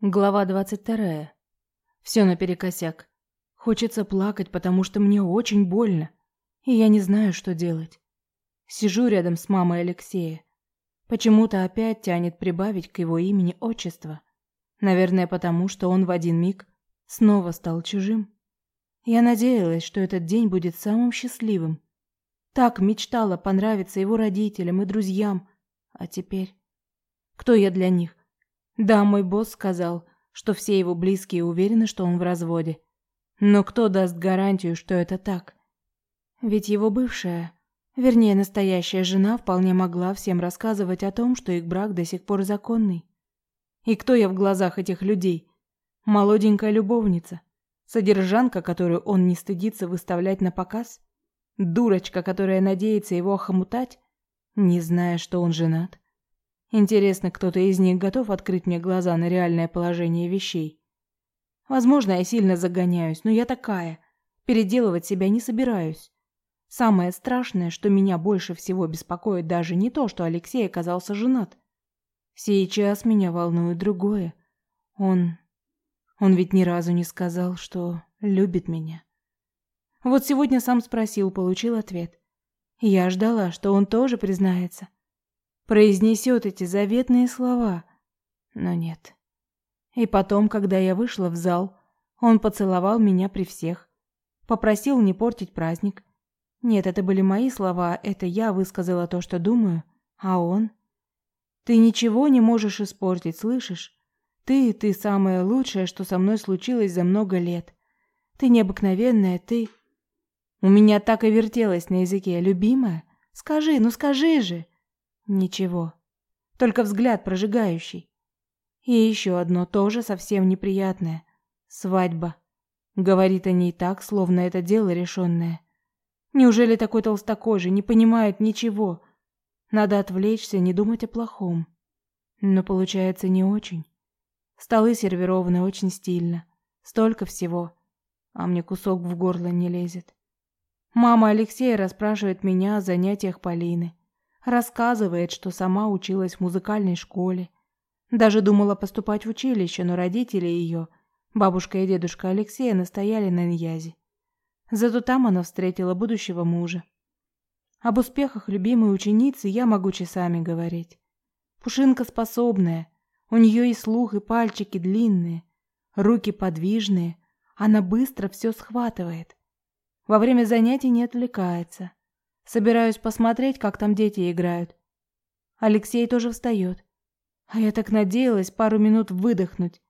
Глава двадцать вторая. Все наперекосяк. Хочется плакать, потому что мне очень больно, и я не знаю, что делать. Сижу рядом с мамой Алексея. Почему-то опять тянет прибавить к его имени отчество. Наверное, потому что он в один миг снова стал чужим. Я надеялась, что этот день будет самым счастливым. Так мечтала понравиться его родителям и друзьям. А теперь... Кто я для них? Да, мой босс сказал, что все его близкие уверены, что он в разводе. Но кто даст гарантию, что это так? Ведь его бывшая, вернее, настоящая жена вполне могла всем рассказывать о том, что их брак до сих пор законный. И кто я в глазах этих людей? Молоденькая любовница, содержанка, которую он не стыдится выставлять на показ, дурочка, которая надеется его охомутать, не зная, что он женат. Интересно, кто-то из них готов открыть мне глаза на реальное положение вещей. Возможно, я сильно загоняюсь, но я такая. Переделывать себя не собираюсь. Самое страшное, что меня больше всего беспокоит даже не то, что Алексей оказался женат. Сейчас меня волнует другое. Он... Он ведь ни разу не сказал, что любит меня. Вот сегодня сам спросил, получил ответ. Я ждала, что он тоже признается произнесет эти заветные слова. Но нет. И потом, когда я вышла в зал, он поцеловал меня при всех, попросил не портить праздник. Нет, это были мои слова, это я высказала то, что думаю, а он Ты ничего не можешь испортить, слышишь? Ты, ты самое лучшее, что со мной случилось за много лет. Ты необыкновенная, ты У меня так и вертелось на языке, любимая. Скажи, ну скажи же. Ничего. Только взгляд прожигающий. И еще одно тоже совсем неприятное. Свадьба. Говорит о ней так, словно это дело решенное. Неужели такой толстокожий не понимает ничего? Надо отвлечься, не думать о плохом. Но получается не очень. Столы сервированы очень стильно. Столько всего. А мне кусок в горло не лезет. Мама Алексея расспрашивает меня о занятиях Полины. Рассказывает, что сама училась в музыкальной школе. Даже думала поступать в училище, но родители ее, бабушка и дедушка Алексея, настояли на Ньязе. Зато там она встретила будущего мужа. Об успехах любимой ученицы я могу часами говорить. Пушинка способная, у нее и слух, и пальчики длинные, руки подвижные, она быстро все схватывает. Во время занятий не отвлекается. Собираюсь посмотреть, как там дети играют. Алексей тоже встает. А я так надеялась пару минут выдохнуть,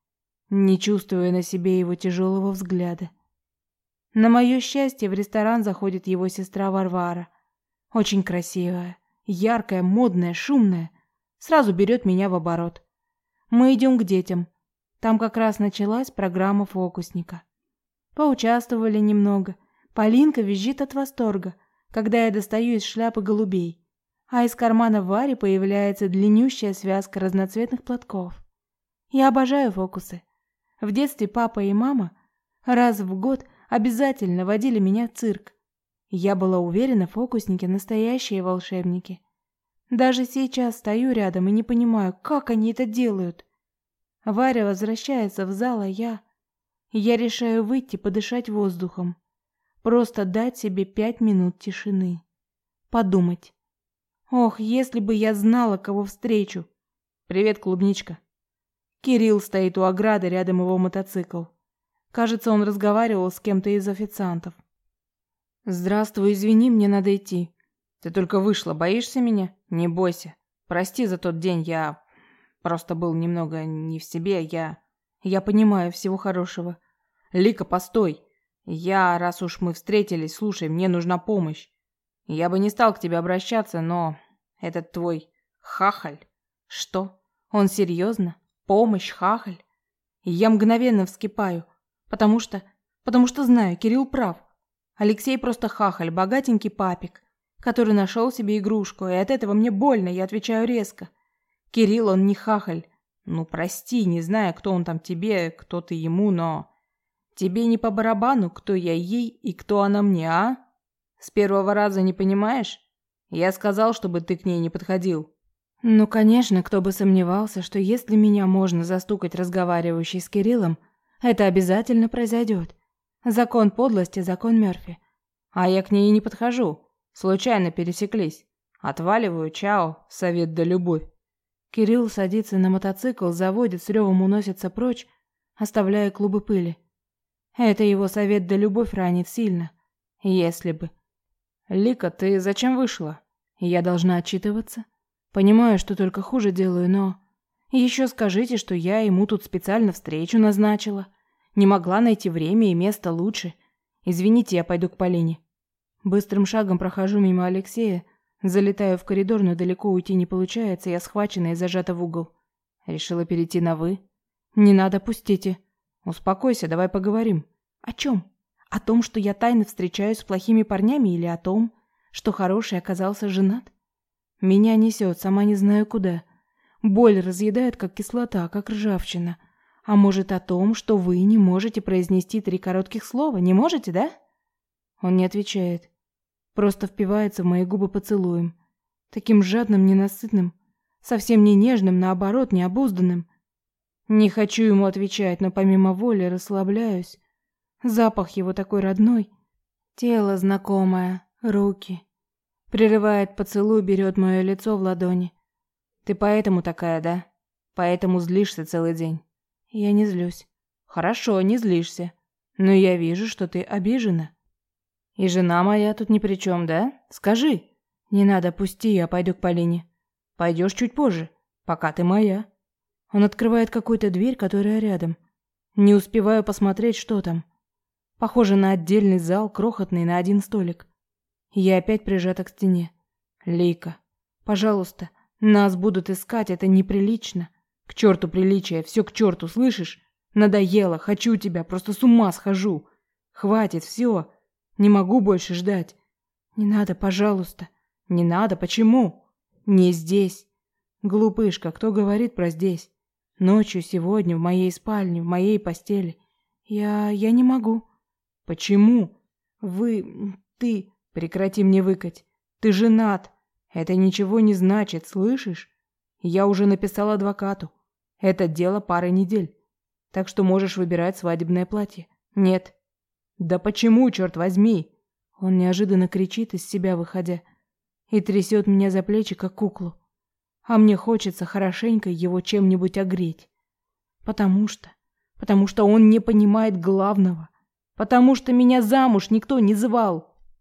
не чувствуя на себе его тяжелого взгляда. На мое счастье, в ресторан заходит его сестра Варвара. Очень красивая, яркая, модная, шумная. Сразу берет меня в оборот. Мы идем к детям. Там как раз началась программа фокусника. Поучаствовали немного. Полинка визжит от восторга – когда я достаю из шляпы голубей, а из кармана Вари появляется длиннющая связка разноцветных платков. Я обожаю фокусы. В детстве папа и мама раз в год обязательно водили меня в цирк. Я была уверена, фокусники настоящие волшебники. Даже сейчас стою рядом и не понимаю, как они это делают. Варя возвращается в зал, а я... Я решаю выйти подышать воздухом. Просто дать себе пять минут тишины. Подумать. Ох, если бы я знала, кого встречу. Привет, клубничка. Кирилл стоит у ограды, рядом его мотоцикл. Кажется, он разговаривал с кем-то из официантов. Здравствуй, извини, мне надо идти. Ты только вышла, боишься меня? Не бойся. Прости за тот день, я просто был немного не в себе, я я понимаю, всего хорошего. Лика, постой. Я, раз уж мы встретились, слушай, мне нужна помощь. Я бы не стал к тебе обращаться, но этот твой хахаль. Что? Он серьезно? Помощь, хахаль? я мгновенно вскипаю, потому что потому что знаю, Кирилл прав. Алексей просто хахаль, богатенький папик, который нашел себе игрушку, и от этого мне больно, я отвечаю резко. Кирилл, он не хахаль. Ну, прости, не знаю, кто он там тебе, кто ты ему, но Тебе не по барабану, кто я ей и кто она мне, а? С первого раза не понимаешь? Я сказал, чтобы ты к ней не подходил. Ну, конечно, кто бы сомневался, что если меня можно застукать разговаривающей с Кириллом, это обязательно произойдет. Закон подлости, закон Мёрфи. А я к ней и не подхожу. Случайно пересеклись. Отваливаю, чао, совет да любовь. Кирилл садится на мотоцикл, заводит, с ревом уносится прочь, оставляя клубы пыли. Это его совет да любовь ранит сильно. Если бы. Лика, ты зачем вышла? Я должна отчитываться. Понимаю, что только хуже делаю, но... Еще скажите, что я ему тут специально встречу назначила. Не могла найти время и место лучше. Извините, я пойду к Полине. Быстрым шагом прохожу мимо Алексея, залетаю в коридор, но далеко уйти не получается, я схвачена и зажата в угол. Решила перейти на «вы». «Не надо, пустите». «Успокойся, давай поговорим». «О чем? О том, что я тайно встречаюсь с плохими парнями или о том, что хороший оказался женат?» Меня несет, сама не знаю куда. Боль разъедает, как кислота, как ржавчина. А может о том, что вы не можете произнести три коротких слова? Не можете, да? Он не отвечает. Просто впивается в мои губы поцелуем. Таким жадным, ненасытным. Совсем не нежным, наоборот, необузданным. Не хочу ему отвечать, но помимо воли расслабляюсь. Запах его такой родной. Тело знакомое, руки. Прерывает поцелуй, берет мое лицо в ладони. Ты поэтому такая, да? Поэтому злишься целый день. Я не злюсь. Хорошо, не злишься. Но я вижу, что ты обижена. И жена моя тут ни при чем, да? Скажи. Не надо, пусти, я пойду к Полине. Пойдешь чуть позже, пока ты моя. Он открывает какую-то дверь, которая рядом. Не успеваю посмотреть, что там. Похоже на отдельный зал, крохотный на один столик. Я опять прижата к стене. Лейка, пожалуйста, нас будут искать, это неприлично. К черту приличие, все к черту, слышишь? Надоело, хочу тебя, просто с ума схожу. Хватит, все. Не могу больше ждать. Не надо, пожалуйста. Не надо, почему? Не здесь. Глупышка, кто говорит про здесь? Ночью сегодня в моей спальне, в моей постели. Я... я не могу. Почему? Вы... ты... Прекрати мне выкать. Ты женат. Это ничего не значит, слышишь? Я уже написал адвокату. Это дело пары недель. Так что можешь выбирать свадебное платье. Нет. Да почему, черт возьми? Он неожиданно кричит из себя, выходя, и трясет меня за плечи, как куклу. А мне хочется хорошенько его чем-нибудь огреть. Потому что... Потому что он не понимает главного. Потому что меня замуж никто не звал.